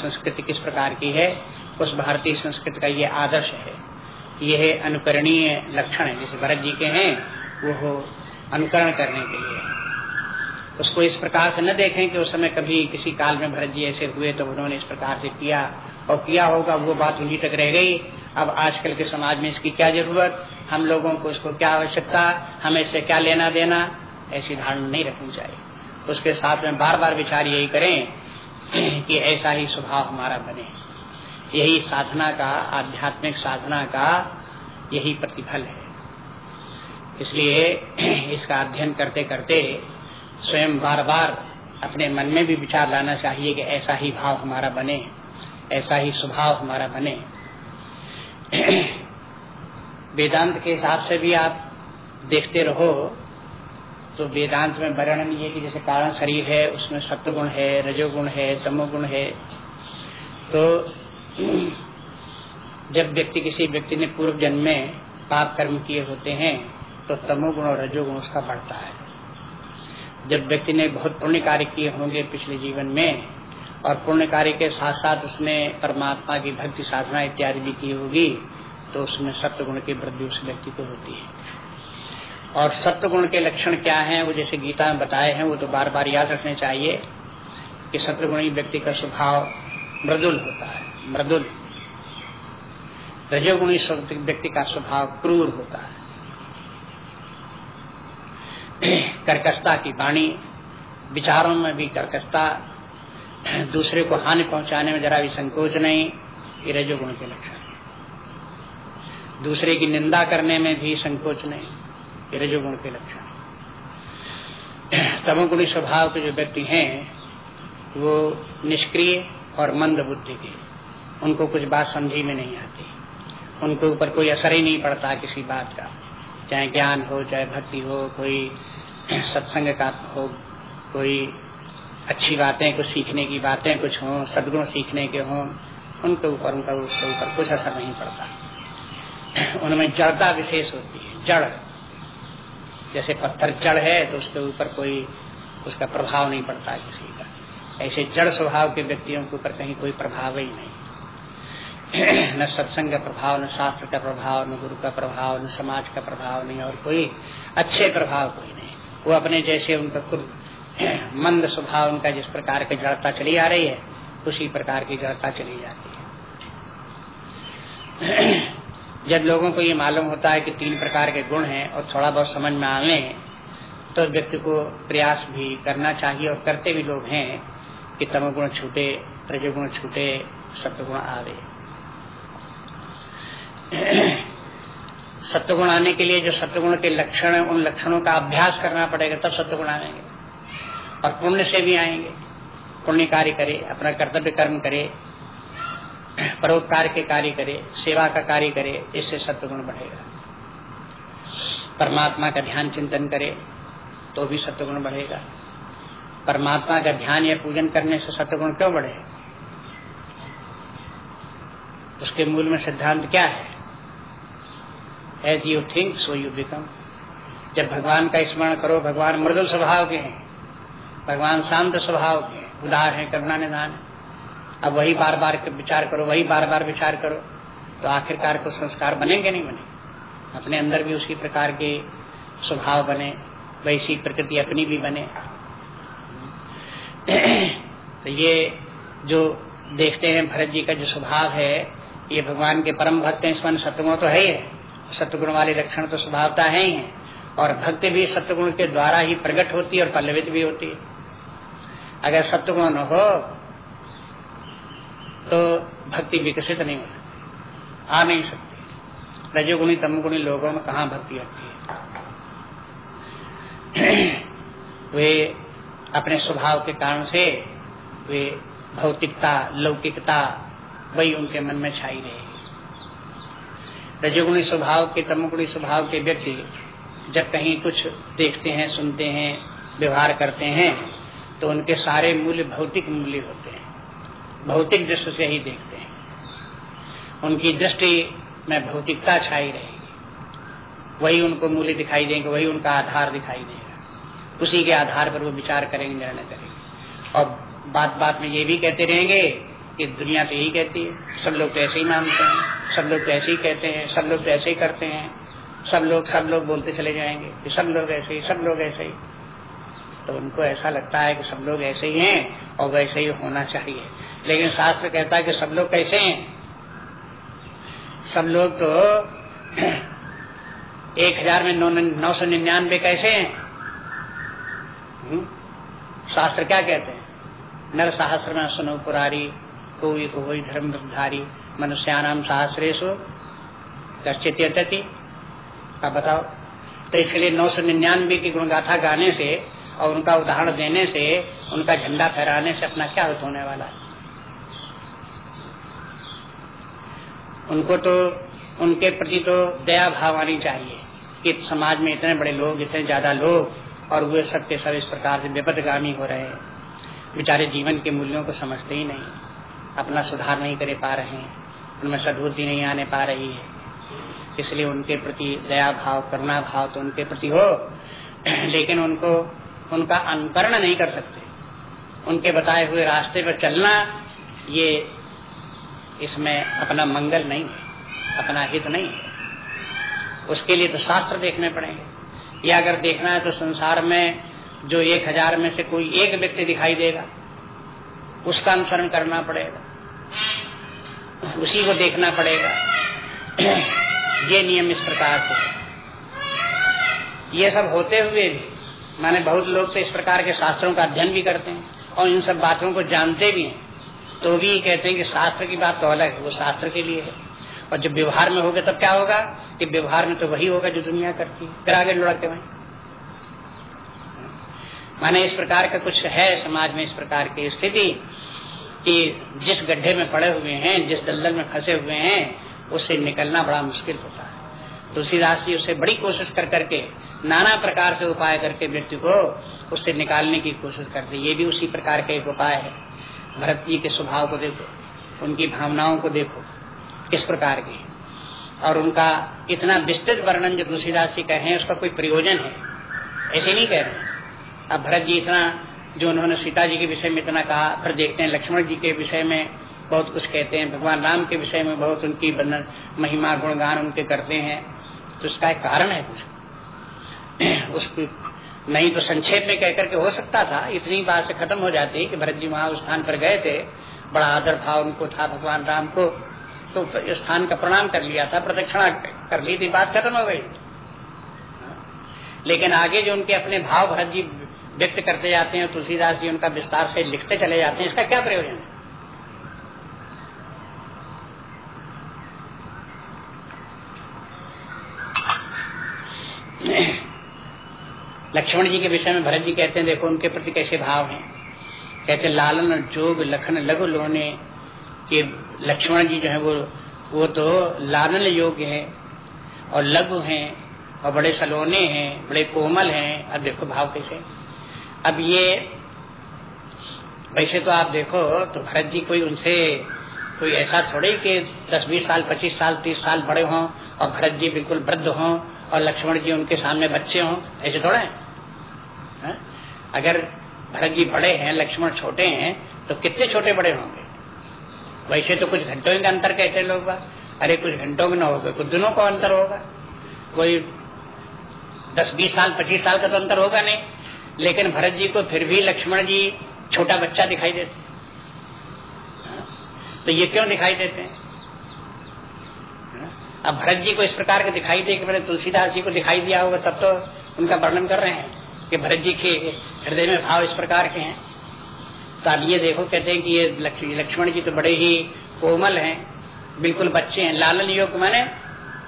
संस्कृति किस प्रकार की है? उस भारतीय संस्कृति का ये आदर्श है। यह अनुकरणीय लक्षण है। जैसे भरत जी के हैं, वो हो अनुकरण करने के लिए। उसको इस प्रकार से न देखें कि उस समय कभी किसी काल में भरत जी ऐसे हुए तो उन्होंने इस प्रकार से किया और किया होगा, वो बात उन्हीं तक रह गई। अब आजकल के समाज में इसकी क्या ज़रूरत? हम लोगों को इसको क्या आवश्यकता? हमें इससे क्या लेना देना? ऐसी धारणा नहीं रखनी चाहिए। उसके साथ में बार बार विचार यही करें कि ऐसा ही स्वभाव हमारा बने। यही साधना का, आध्यात्मिक साधना का यही प्रतिफल है। इसलिए इसका अध्ययन करते करते स्वयं बार बार अपने मन में भी विचार लाना चाहिए कि ऐसा ही भाव हमारा बने, ऐसा ही स्वभाव हमारा बने। वेदांत के हिसाब से भी आप देखते रहो तो वेदांत में वर्णन ये कि जैसे कारण शरीर है, उसमें सत्वगुण है, रजोगुण है तमोगुण है। तो जब व्यक्ति किसी व्यक्ति ने पूर्व जन्म में पाप कर्म किए होते हैं तो तमोगुण और रजोगुण उसका बढ़ता है। जब व्यक्ति ने बहुत पुण्य कार्य किए होंगे पिछले जीवन में, और पुण्य कार्य के साथ साथ उसने परमात्मा की भक्ति साधना इत्यादि भी की होगी तो उसमें सत्य गुण की वृद्धि उस व्यक्ति को होती है। और सत्य गुण के लक्षण क्या हैं, वो जैसे गीता में बताए हैं, वो तो बार बार याद रखने चाहिए कि सत्यगुणी व्यक्ति का स्वभाव मृदुल होता है, मृदुल। रजोगुणी व्यक्ति का स्वभाव क्रूर होता है। कर्कशता की वाणी, विचारों में भी कर्कशता, दूसरे को हानि पहुँचाने में जरा भी संकोच नहीं, ये रजोगुण के लक्षण दूसरे की निंदा करने में भी संकोच नहीं। रजोगुण के लक्षण तमोगुणी स्वभाव के जो व्यक्ति हैं, वो निष्क्रिय और मंद बुद्धि के। उनको कुछ बात समझी में नहीं आती। उनके ऊपर कोई असर ही नहीं पड़ता किसी बात का। चाहे ज्ञान हो, चाहे भक्ति हो, कोई सत्संग का हो, कोई अच्छी बातें, कुछ सीखने की बातें कुछ हों, सदगुण सीखने के हों, उनके ऊपर, उनका उसके ऊपर कुछ असर नहीं पड़ता। उनमें जड़ता विशेष होती है, जड़। जैसे पत्थर जड़ है तो उसके ऊपर कोई उसका प्रभाव नहीं पड़ता किसी का। ऐसे जड़ स्वभाव के व्यक्तियों के ऊपर कहीं कोई प्रभाव ही नहीं। न सत्संग का प्रभाव, न शास्त्र का प्रभाव, न गुरु का प्रभाव, न समाज का प्रभाव नहीं, और कोई अच्छे प्रभाव कोई नहीं। वो अपने जैसे उनका खुद मंद स्वभाव उनका जिस प्रकार की जड़ता चली आ रही है, उसी प्रकार की जड़ता चली जाती है। जब लोगों को ये मालूम होता है कि तीन प्रकार के गुण हैं और थोड़ा बहुत समझ में आने तो व्यक्ति को प्रयास भी करना चाहिए और करते भी लोग हैं कि तमोगुण छूटे रजोगुण छूटे, सत्वगुण आवे। सत्वगुण आने के लिए जो सत्वगुण के लक्षण उन लक्षणों का अभ्यास करना पड़ेगा, तब सत्वगुण आएँगे। और पुण्य से भी आएँगे। पुण्य कार्य करे, अपना कर्तव्य कर्म करे परोपकार के कार्य करे, सेवा का कार्य करे, इससे सत्वगुण बढ़ेगा। परमात्मा का ध्यान चिंतन करे तो भी सत्वगुण बढ़ेगा। परमात्मा का ध्यान या पूजन करने से सत्वगुण क्यों बढ़े? उसके मूल में सिद्धांत क्या है? As you think so you become जब भगवान का स्मरण करो, भगवान मृदुल स्वभाव के हैं। भगवान शांत स्वभाव के हैं। उदार है करुणा निधान है। अब वही बार बार विचार करो, वही बार बार विचार करो तो आखिरकार को संस्कार बनेंगे नहीं बने। अपने अंदर भी उसी प्रकार के स्वभाव बने, वैसी प्रकृति अपनी भी बने। तो ये जो देखते हैं भरत जी का जो स्वभाव है, ये भगवान के परम भक्त हैं स्वर्ण सत्युगुण तो है ही सत्युगुण वाले लक्षण तो स्वभावता है ही है। और भक्ति भी सत्युगुण के द्वारा ही प्रकट होती है और पल्लवित भी होती है। अगर सत्युगुण न हो तो भक्ति विकसित नहीं हो सकती। आ नहीं सकती। रजोगुणी, तमगुणी लोगों में कहा भक्ति आती है? वे अपने स्वभाव के कारण से वे भौतिकता, लौकिकता, वही उनके मन में छाई रहेगी रजोगुणी स्वभाव के, तमगुणी स्वभाव के व्यक्ति जब कहीं कुछ देखते हैं, सुनते हैं, व्यवहार करते हैं तो उनके सारे मूल्य भौतिक मूल्य होते हैं। भौतिक दृष्टि से ही देखते हैं। उनकी दृष्टि में भौतिकता छाई रहेगी। वही उनको मूल्य दिखाई देंगे, वही उनका आधार दिखाई देगा। उसी के आधार पर वो विचार करेंगे, निर्णय करेंगे। और बात बात में ये भी कहते रहेंगे कि दुनिया तो यही कहती है, सब लोग तो ऐसे ही मानते हैं, सब लोग तो ऐसे ही कहते हैं, सब लोग तो ऐसे ही करते हैं, सब लोग सब लोग बोलते चले जाएँगे कि सब लोग ऐसे ही, सब लोग ऐसे ही। तो उनको ऐसा लगता है कि सब लोग ऐसे ही हैं और वैसे ही होना चाहिए। लेकिन शास्त्र कहता है कि सब लोग कैसे हैं? सब लोग तो एक हज़ार में नौ नौ सौ निन्यानवे कैसे हैं? हम्म? शास्त्र क्या कहते हैं? नर सहस्र में सुनो पुरारी, कोई कोई धर्म धर्मधारी मनुष्यानाम सहस्रेशु कश्चित यति आप बताओ। तो इसके लिए नौ सौ निन्यानवे की गुणगाथा गाने से और उनका उदाहरण देने से, उनका झंडा फहराने से अपना क्या होने वाला है? उनको तो उनके प्रति तो दया भाव आनी चाहिए कि समाज में इतने बड़े लोग, इतने ज़्यादा लोग और वे सब के सब इस प्रकार से विपदगामी हो रहे हैं। बेचारे जीवन के मूल्यों को समझते ही नहीं, अपना सुधार नहीं कर पा रहे हैं, उनमें सदबुद्धि नहीं आने पा रही है। इसलिए उनके प्रति दया भाव, करुणा भाव तो उनके प्रति हो, लेकिन उनको, उनका अनुकरण नहीं कर सकते। उनके बताए हुए रास्ते पर चलना, ये इसमें अपना मंगल नहीं है अपना हित नहीं। है उसके लिए तो शास्त्र देखने पड़ेंगे या अगर देखना है तो संसार में जो एक हज़ार में से कोई एक व्यक्ति दिखाई देगा, उसका अनुसरण करना पड़ेगा। उसी को देखना पड़ेगा। ये नियम इस प्रकार से ये सब होते हुए भी, माने बहुत लोग तो इस प्रकार के शास्त्रों का अध्ययन भी करते हैं और इन सब बातों को जानते भी हैं। तो भी कहते हैं कि शास्त्र की बात तो अलग है, वो शास्त्र के लिए है। और जब व्यवहार में होगा तब क्या होगा कि व्यवहार में तो वही होगा जो दुनिया करती है। फिर आगे लुढ़कते वहीं माने इस प्रकार का कुछ है समाज में इस प्रकार की स्थिति कि जिस गड्ढे में पड़े हुए हैं, जिस दलदल में फंसे हुए हैं, उससे निकलना बड़ा मुश्किल होता है। तुलसीदास जी उसे बड़ी कोशिश कर करके, नाना प्रकार से उपाय करके व्यक्ति को उससे निकालने की कोशिश करते ये भी उसी प्रकार का एक उपाय है। भरत जी के स्वभाव को देखो, उनकी भावनाओं को देखो, किस प्रकार की। और उनका इतना विस्तृत वर्णन जो तुलसीदास जी कहे हैं, उसका कोई प्रयोजन है? ऐसे नहीं कह रहे। अब भरत जी इतना, जो उन्होंने सीता जी के विषय में इतना कहा, फिर देखते हैं लक्ष्मण जी के विषय में बहुत कुछ कहते हैं, भगवान राम के विषय में बहुत उनकी वर्णन, महिमा, गुणगान उनके करते हैं। तो उसका एक कारण है कुछ। उसकी नहीं तो संक्षेप में कहकर के हो सकता था, इतनी बात से खत्म हो जाती कि भरत जी वहाँ उस स्थान पर गए थे, बड़ा आदर भाव उनको, था भगवान राम को तो स्थान का प्रणाम कर लिया था, प्रदक्षिणा कर ली थी, बात खत्म हो गई। लेकिन आगे जो उनके अपने भाव भरत जी व्यक्त करते जाते हैं, तुलसीदास जी उनका विस्तार से लिखते चले जाते हैं, इसका क्या प्रयोजन है? लक्ष्मण जी के विषय में भरत जी कहते हैं, देखो उनके प्रति कैसे भाव हैं। कहते लालन जोग लखन लघु लोने कि लक्ष्मण जी जो है, वो वो तो लालन योग्य है और लघु हैं और बड़े सलोने हैं, बड़े कोमल हैं। अब देखो भाव कैसे। अब ये, वैसे तो आप देखो तो भरत जी कोई उनसे कोई ऐसा थोड़े कि दस बीस साल, पच्चीस साल, तीस साल बड़े हों और भरत जी बिल्कुल वृद्ध हों और लक्ष्मण जी उनके सामने बच्चे हों, ऐसे थोड़े हैं? है? अगर भरत जी बड़े हैं, लक्ष्मण छोटे हैं तो कितने छोटे बड़े होंगे? वैसे तो कुछ घंटों का अंतर कहते हैं लोग अरे कुछ घंटों में ना होगा, कुछ दिनों का अंतर होगा। कोई दस, बीस साल, पच्चीस साल का तो अंतर होगा नहीं। लेकिन भरत जी को फिर भी लक्ष्मण जी छोटा बच्चा दिखाई देते तो ये क्यों दिखाई देते हैं? अब भरत जी को इस प्रकार के दिखाई दे कि मैंने तुलसीदास जी को दिखाई दिया होगा, तब तो उनका वर्णन कर रहे हैं कि भरत जी के हृदय में भाव इस प्रकार के हैं। तो आप ये देखो, कहते हैं कि ये लक्ष्मण जी तो बड़े ही कोमल हैं, बिल्कुल बच्चे हैं। लालन योग मैंने,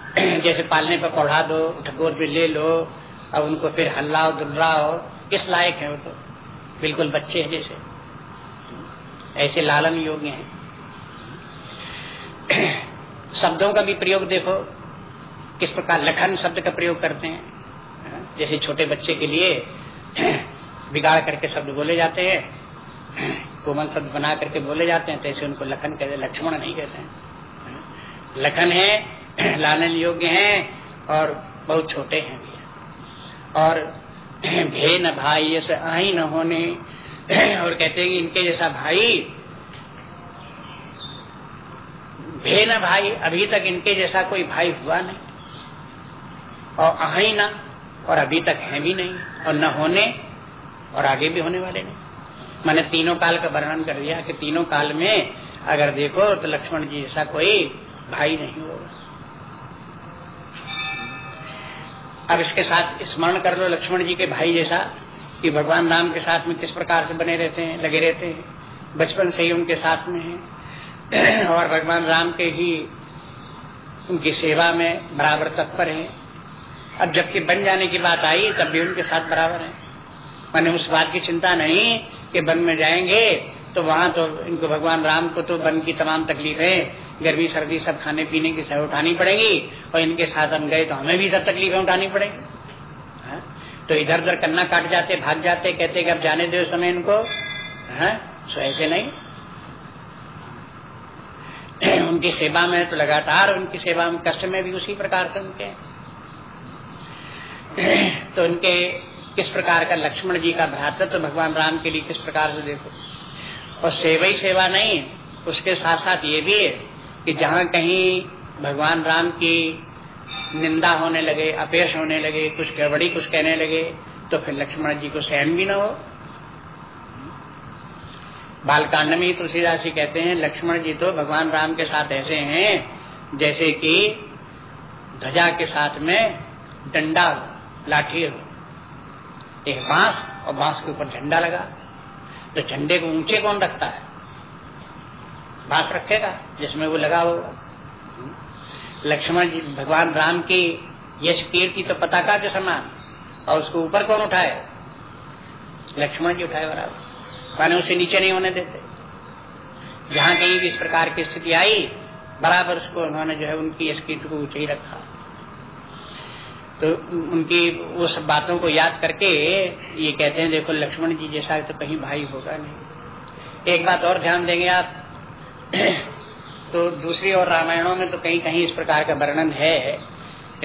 जैसे पालने पर पढ़ा दो ठकोर भी ले लो और उनको फिर हल्लाओ दुल्लाओ किस लायक है वो तो? बिल्कुल बच्चे हैं जैसे। ऐसे लालन योग्य हैं। शब्दों का भी प्रयोग देखो, किस प्रकार लखन शब्द का प्रयोग करते हैं। जैसे छोटे बच्चे के लिए बिगाड़ करके शब्द बोले जाते हैं, कोमल शब्द बना करके बोले जाते हैं तैसे उनको लखन कहते लक्ष्मण नहीं कहते हैं। लखन है, लालन योग्य है, और बहुत छोटे हैं भी। और न भाई ऐसे आई न होने, और कहते हैं कि इनके जैसा भाई भे न भाई, अभी तक इनके जैसा कोई भाई हुआ नहीं। और अही ना, और अभी तक है भी नहीं, और न होने, और आगे भी होने वाले नहीं। मैंने तीनों काल का वर्णन कर दिया कि तीनों काल में अगर देखो तो लक्ष्मण जी जैसा कोई भाई नहीं होगा। अब इसके साथ स्मरण कर लो, लक्ष्मण जी के भाई जैसा, कि भगवान राम के साथ में किस प्रकार से बने रहते हैं, लगे रहते हैं। बचपन से ही उनके साथ में है। और भगवान राम के ही उनकी सेवा में बराबर तत्पर है। अब जबकि बन जाने की बात आई, तब भी उनके साथ बराबर है। मैंने उस बात की चिंता नहीं कि वन में जाएँगे तो वहाँ तो इनको भगवान राम को तो वन की तमाम तकलीफें, गर्मी, सर्दी सब खाने पीने की सब उठानी पड़ेगी, और इनके साथ हम गए तो हमें भी सब तकलीफें उठानी पड़ेगी। हाँ? तो इधर उधर कन्ना काट जाते, भाग जाते, कहते कि अब जाने दो समय इनको। है? सो ऐसे नहीं। उनकी सेवा में तो लगातार उनकी सेवा में कष्ट में भी उसी प्रकार से उनके तो उनके किस प्रकार का लक्ष्मण जी का भ्रातृत्व तो भगवान राम के लिए किस प्रकार से देखो। और सेवा ही सेवा नहीं, उसके साथ साथ ये भी है कि जहाँ कहीं भगवान राम की निंदा होने लगे अपेश होने लगे, कुछ गड़बड़ी कुछ कहने लगे तो फिर लक्ष्मण जी को सहन भी न हो। बालकांड में तुलसीदास जी कहते हैं, लक्ष्मण जी तो भगवान राम के साथ ऐसे हैं, जैसे कि ध्वजा के साथ में डंडा लाठी हो। एक बाँस और बाँस के ऊपर झंडा लगा। तो झंडे को ऊँचे कौन रखता है? बाँस रखेगा, जिसमें वो लगा होगा। लक्ष्मण जी, भगवान राम की यश कीर्ति तो पताका के समान, और उसको ऊपर कौन उठाए? लक्ष्मण जी उठाए बराबर। माने उसे नीचे नहीं होने देते। जहाँ कहीं भी इस प्रकार की स्थिति आई, बराबर उसको उन्होंने जो है उनकी कीर्ति को ऊँचे ही रखा। तो उनकी उस बातों को याद करके ये कहते हैं, देखो लक्ष्मण जी जैसा तो कहीं भाई होगा नहीं। एक बात और ध्यान देंगे आप। तो दूसरी और रामायणों में तो कहीं कहीं इस प्रकार का वर्णन है।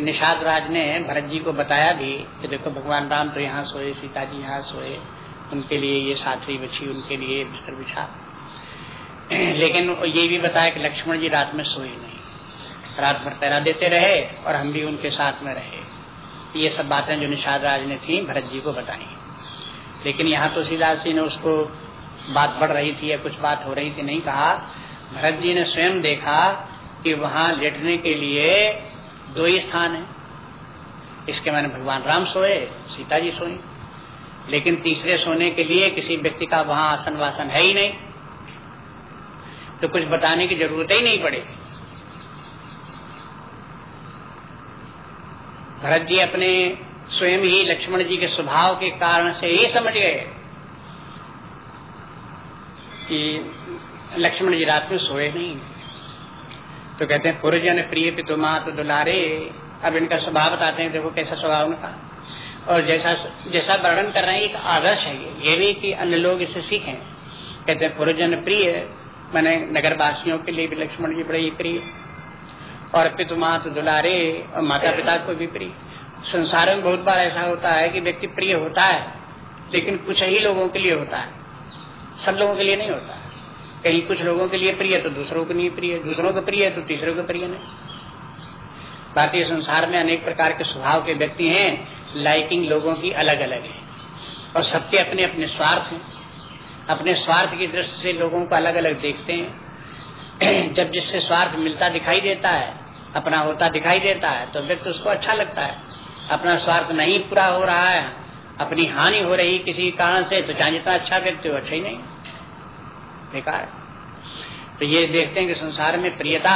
निषाद राज ने भरत जी को बताया भी कि देखो भगवान राम तो यहाँ सोए, सीता जी यहाँ सोए। उनके लिए, ये साथी बची उनके लिए, बिस्तर बिछा। लेकिन ये भी बताया कि लक्ष्मण जी रात में सोए नहीं। रात भर पैरा देते रहे और हम भी उनके साथ में रहे। ये सब बातें जो निषाद राज ने थी, भरत जी को बताई। लेकिन यहाँ तो सीधा जी ने उसको बात बढ़ रही थी या कुछ बात हो रही थी, नहीं कहा। भरत जी ने स्वयं देखा कि वहाँ लेटने के लिए दो ही स्थान है। इसके मैंने भगवान राम सोए, सीता जी सोई। लेकिन तीसरे सोने के लिए किसी व्यक्ति का वहाँ आसन वासन है ही नहीं। तो कुछ बताने की ज़रूरत ही नहीं पड़ेगी भरत जी अपने स्वयं ही लक्ष्मण जी के स्वभाव के कारण से ही समझ गए कि लक्ष्मण जी रात में सोए नहीं। तो कहते हैं, पुरजन प्रिय पितु मात दुलारे, अब इनका स्वभाव बताते हैं, देखो कैसा स्वभाव उनका। और जैसा जैसा वर्णन कर रहे हैं, एक आदर्श है ये। भी कि अन्य लोग इसे सीखें। कहते हैं पुरजन प्रिय, मैंने नगर वासियों के लिए भी लक्ष्मण जी बड़े प्रिय। और पितु मात दुलारे और माता पिता को भी प्रिय। संसार में बहुत बार ऐसा होता है कि व्यक्ति प्रिय होता है, लेकिन कुछ ही लोगों के लिए होता है। सब लोगों के लिए नहीं होता। है कहीं कुछ लोगों के लिए प्रिय तो दूसरों को नहीं प्रिय, दूसरों को प्रिय तो तीसरों को प्रिय नहीं। भारतीय संसार में अनेक प्रकार के स्वभाव के व्यक्ति हैं लाइकिंग लोगों की अलग अलग है। और सबके अपने अपने स्वार्थ हैं। अपने स्वार्थ की दृष्टि से लोगों को अलग अलग देखते हैं। जब जिससे स्वार्थ मिलता दिखाई देता है, अपना होता दिखाई देता है तो व्यक्ति उसको अच्छा लगता है। अपना स्वार्थ नहीं पूरा हो रहा है, अपनी हानि हो रही किसी कारण से तो चाहे जितना अच्छा व्यक्ति हो अच्छा ही नहीं। बेकार। तो ये देखते हैं कि संसार में प्रियता,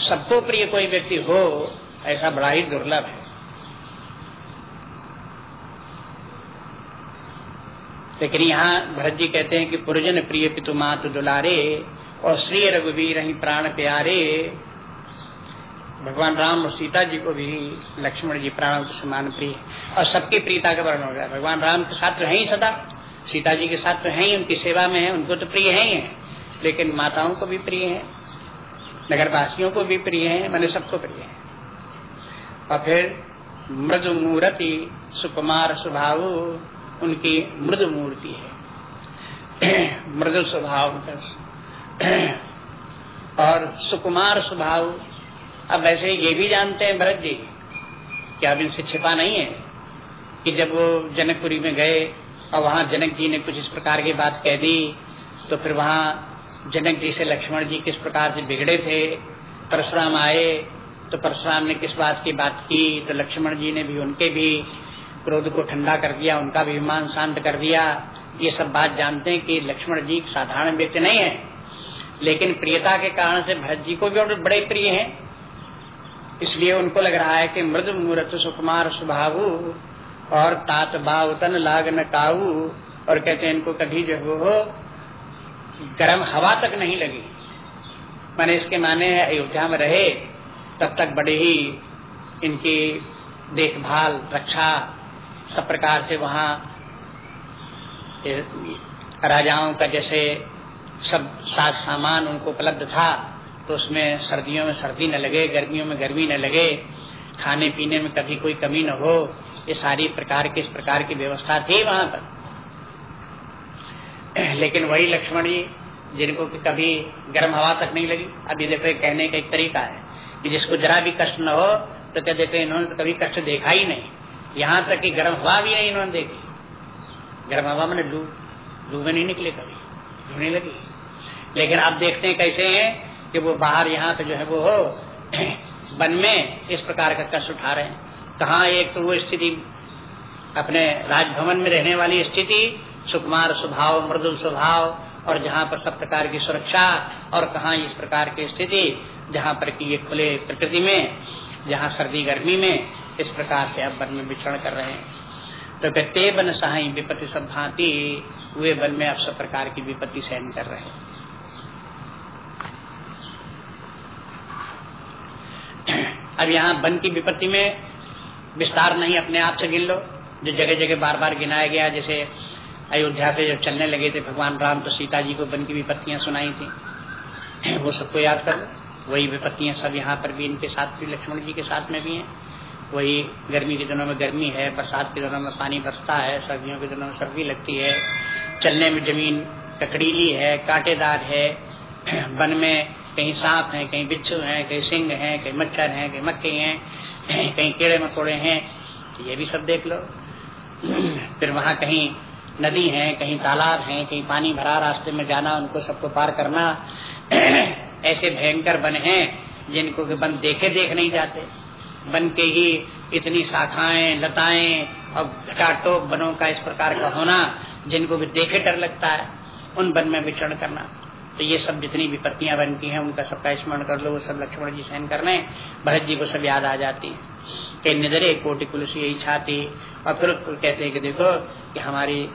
सबको प्रिय कोई व्यक्ति हो, ऐसा बड़ा ही दुर्लभ है। लेकिन यहाँ भरत जी कहते हैं कि पुरजन प्रिय पितु मात दुलारे और श्री रघुवीर ही प्राण प्यारे। भगवान राम और सीता जी को भी लक्ष्मण जी प्राणों के समान प्रिय। और सबकी प्रियता का वर्णन हो गया भगवान राम के साथ तो है सदा। सीता जी के साथ तो है ही, उनकी सेवा में है, उनको तो प्रिय है ही। है लेकिन माताओं को भी प्रिय है, नगरवासियों को भी प्रिय है, मैंने सबको प्रिय है। और फिर मृदु मूर्ति सुकुमार स्वभाव उनकी मृदु मूर्ति है। मृदु स्वभाव और सुकुमार स्वभाव, अब वैसे ये भी जानते हैं भरत जी, कि अब इनसे छिपा नहीं है, कि जब वो जनकपुरी में गए और वहाँ जनक जी ने कुछ इस प्रकार की बात कह दी तो फिर वहाँ जनक जी से लक्ष्मण जी किस प्रकार से बिगड़े थे, परशुराम आए तो परशुराम ने किस बात की बात की तो लक्ष्मण जी ने भी उनके भी क्रोध को ठंडा कर दिया, उनका भी विमान शांत कर दिया। ये सब बात जानते हैं कि लक्ष्मण जी साधारण व्यक्ति नहीं है, लेकिन प्रियता के कारण से भरत जी को भी और बड़े प्रिय हैं। इसलिए उनको लग रहा है कि मृद मूर्त सुकुमार स्वभाव और तात बावतन लाग न काऊ। और कहते हैं, इनको कभी जो हो गर्म हवा तक नहीं लगी। मैंने इसके माने अयोध्या में रहे, तब तक बड़े ही इनकी देखभाल, रक्षा सब प्रकार से वहाँ राजाओं का जैसे सब साज सामान उनको उपलब्ध था तो उसमें सर्दियों में सर्दी न लगे, गर्मियों में गर्मी न लगे, खाने पीने में कभी कोई कमी न हो, ये सारी प्रकार की, इस प्रकार की व्यवस्था थी वहाँ पर। लेकिन वही लक्ष्मण जी जिनको कभी गर्म हवा तक नहीं लगी अभी देखो कहने का एक तरीका है कि जिसको जरा भी कष्ट न हो तो क्या देखो, इन्होंने तो कभी कष्ट देखा ही नहीं। यहाँ तक कि गर्म हवा भी नहीं इन्होंने देखी। गर्म हवा मैंने लू लू में नहीं निकले कभी। लू नहीं लगी। लेकिन आप देखते हैं कैसे हैं कि वो बाहर यहाँ पे जो है वो हो वन में इस प्रकार का कष्ट उठा रहे हैं। कहा एक तो वो स्थिति, अपने राजभवन में रहने वाली स्थिति, सुकुमार स्वभाव, मृदुल स्वभाव, और जहाँ पर सब प्रकार की सुरक्षा, और कहा इस प्रकार की स्थिति, जहाँ पर की ये खुले प्रकृति में, जहाँ सर्दी गर्मी में इस प्रकार से अब वन में विचरण कर रहे हैं? तो कहते बन सहाई विपत्ति सब भांति हुए वन में अब सब प्रकार की विपत्ति सहन कर रहे हैं। अब यहाँ वन की विपत्ति में विस्तार नहीं, अपने आप से गिन लो। जो जगह जगह बार बार गिनाया गया, जैसे अयोध्या से जब चलने लगे थे, भगवान राम तो सीता जी को वन की विपत्तियाँ सुनाई थी। वो सबको याद कर लो। वही विपत्तियाँ सब यहाँ पर भी इनके साथ भी लक्ष्मण जी के साथ में भी हैं। वही गर्मी के दिनों में गर्मी है, बरसात के दिनों में पानी बरसता है, सर्दियों के दिनों में सर्दी लगती है, चलने में ज़मीन ककड़ीली है, कांटेदार है, वन में कहीं सांप है, कहीं बिच्छू है, कहीं सिंह है, कहीं मच्छर है, कहीं मक्खी हैं, कहीं कीड़े मकोड़े हैं ये भी सब देख लो। फिर वहाँ कहीं नदी है, कहीं तालाब है, कहीं पानी भरा रास्ते में जाना, उनको सबको पार करना, ऐसे भयंकर बन हैं, जिनको के बन देखे देख नहीं जाते। बन के ही इतनी शाखाएँ, लताएँ और घटाटोप बनों का इस प्रकार का होना, जिनको भी देखे डर लगता है, उन वन में विचरण करना। तो ये सब जितनी विपत्तियाँ बनती हैं, उनका सबका स्मरण कर लो, वो सब लक्ष्मण जी सहन कर भरत जी को सब याद आ जाती है। कि निधरे कोटि कुलस यही छाती, और फिर कहते हैं कि देखो कि हमारी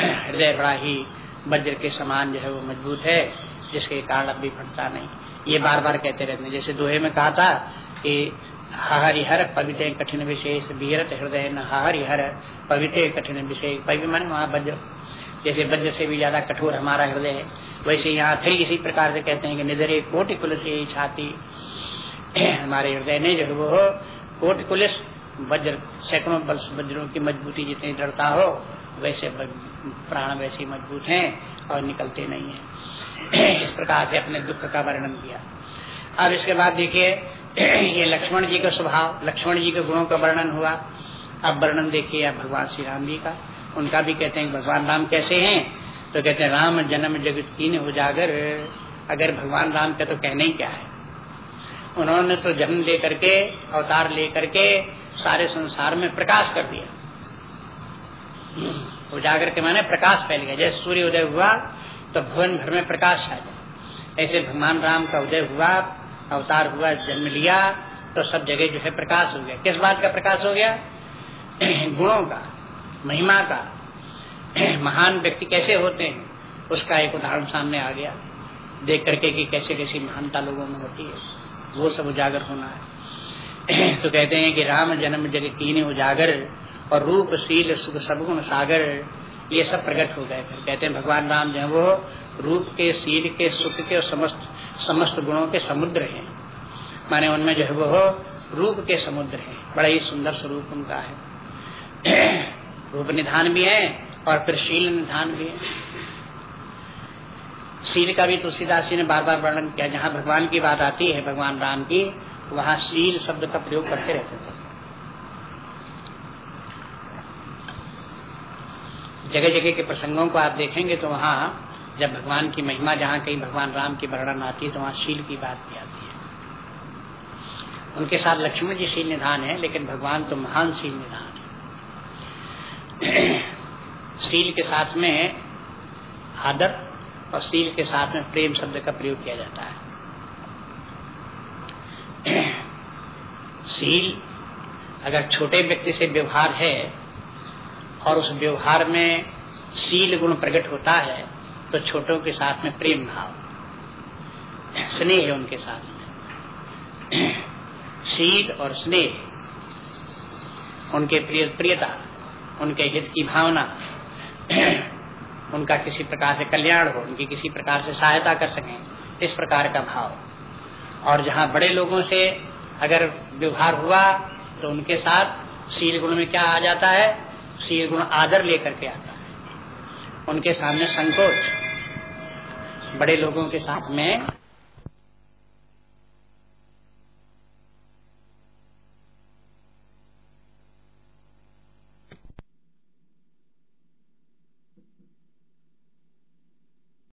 हृदय बड़ा ही वज्र के समान जो है वो मज़बूत है, जिसके कारण अब भी फटता नहीं। ये बार बार कहते रहते हैं। जैसे दोहे में कहा था कि हरिहर पवित्र कठिन विशेष, बीरत हृदय न हरिहर पवित्र कठिन विशेष। पवित्र मन वहाँ वज्र जैसे वज्र से भी ज़्यादा कठोर हमारा हृदय है। वैसे यहाँ फिर इसी प्रकार से कहते हैं कि निधरे कोटि कुल छाती। हमारे हृदय ने जो वो कोटि कुलिस वज्र सैकड़ों वज्रों की मजबूती जितनी डरता हो, वैसे प्राण वैसे मज़बूत हैं और निकलते नहीं है। इस प्रकार से अपने दुख का वर्णन किया। अब इसके बाद देखिए ये लक्ष्मण जी का स्वभाव, लक्ष्मण जी के गुणों का वर्णन हुआ। अब वर्णन देखिए अब भगवान श्री राम जी का। उनका भी कहते हैं, भगवान राम कैसे हैं? तो कहते हैं, राम जन्म जगत तीन उजागर अगर भगवान राम का तो कहने ही क्या है? उन्होंने तो जन्म लेकर के, अवतार लेकर के, सारे संसार में प्रकाश कर दिया। उजागर के माने प्रकाश फैल गया। जैसे सूर्य उदय हुआ तो भुवन भर में प्रकाश आ जाए ऐसे भगवान राम का उदय हुआ अवतार हुआ, जन्म लिया तो सब जगह जो है प्रकाश हो गया। किस बात का प्रकाश हो गया? गुणों का, महिमा का। महान व्यक्ति कैसे होते हैं? उसका एक उदाहरण सामने आ गया। देख करके कि कैसे कैसी महानता लोगों में होती है। वो सब उजागर होना है। तो कहते हैं कि राम जन्म जग तीन उजागर और रूप, शील, सुख, सदगुण, सागर, ये सब प्रकट हो गए। फिर कहते हैं, भगवान राम जो है वो रूप के, शील के, सुख के और समस्त समस्त गुणों के समुद्र हैं। माने उनमें जो है वो रूप के समुद्र हैं। बड़ा ही सुंदर स्वरूप उनका है। रूप निधान भी है और फिर शील निधान भी है। शील का भी तुलसीदास जी ने बार बार वर्णन किया। जहाँ भगवान की बात आती है, भगवान राम की, वहाँ शील शब्द का प्रयोग करते रहते थे। जगह जगह के प्रसंगों को आप देखेंगे तो वहाँ जब भगवान की महिमा, जहाँ कहीं भगवान राम की वर्णन आती है तो वहाँ शील की बात भी आती है। उनके साथ लक्ष्मण जी शील निधान है, लेकिन भगवान तो महान शील निधान है। शील के साथ में आदर और शील के साथ में प्रेम शब्द का प्रयोग किया जाता है। शील अगर छोटे व्यक्ति से व्यवहार है, और उस व्यवहार में शील गुण प्रकट होता है तो छोटों के साथ में प्रेम भाव, स्नेह है उनके साथ में। शील और स्नेह, उनके प्रिय, प्रियता, उनके हित की भावना, उनका किसी प्रकार से कल्याण हो, उनकी किसी प्रकार से सहायता कर सकें, इस प्रकार का भाव। और जहाँ बड़े लोगों से अगर व्यवहार हुआ तो उनके साथ शील गुण में क्या आ जाता है? शील गुण आदर लेकर के आता है। उनके सामने संकोच बड़े लोगों के साथ में